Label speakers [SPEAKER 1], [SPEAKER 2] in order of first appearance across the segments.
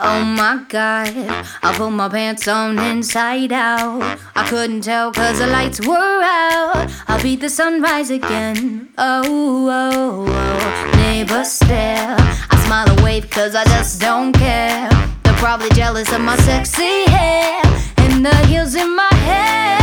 [SPEAKER 1] Oh my god, I put my pants on inside out. I couldn't tell cause the lights were out. I'll beat the sunrise again. Oh, oh, oh. Neighbors stare. I smile and wave cause I just don't care. They're probably jealous of my sexy hair and the heels in my hair.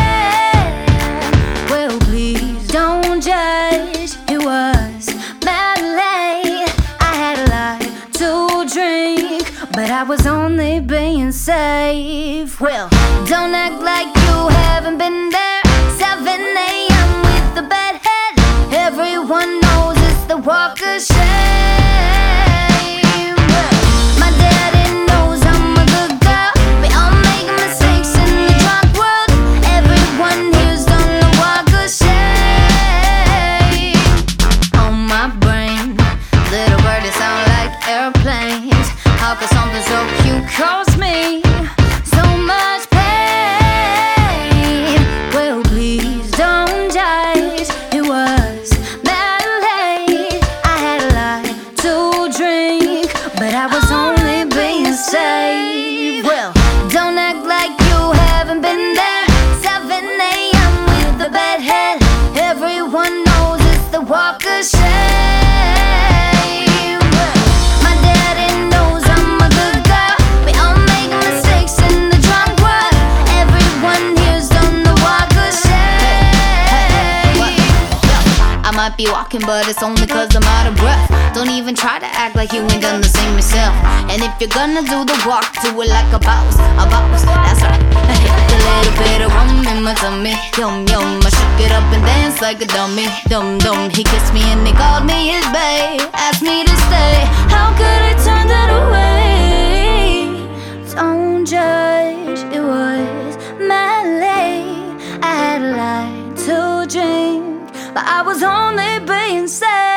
[SPEAKER 1] But I was only being safe. Well, don't act like you haven't been there. 7 a.m. with the bed head. Everyone knows it's the walk of shame. I was only being safe. Well, don't act like you haven't been there. 7 a.m. with the bed head. Everyone knows it's the walk of shame. Might be walking, but it's only cause I'm out of breath. Don't even try to act like you ain't done the same yourself. And if you're gonna do the walk, do it like a boss. A boss, that's right. a little bit of rum in my tummy. Yum, yum. I shook it up and dance like a dummy. Dum, dum. He kissed me and he called me his babe. Asked me to stay. was only being sad.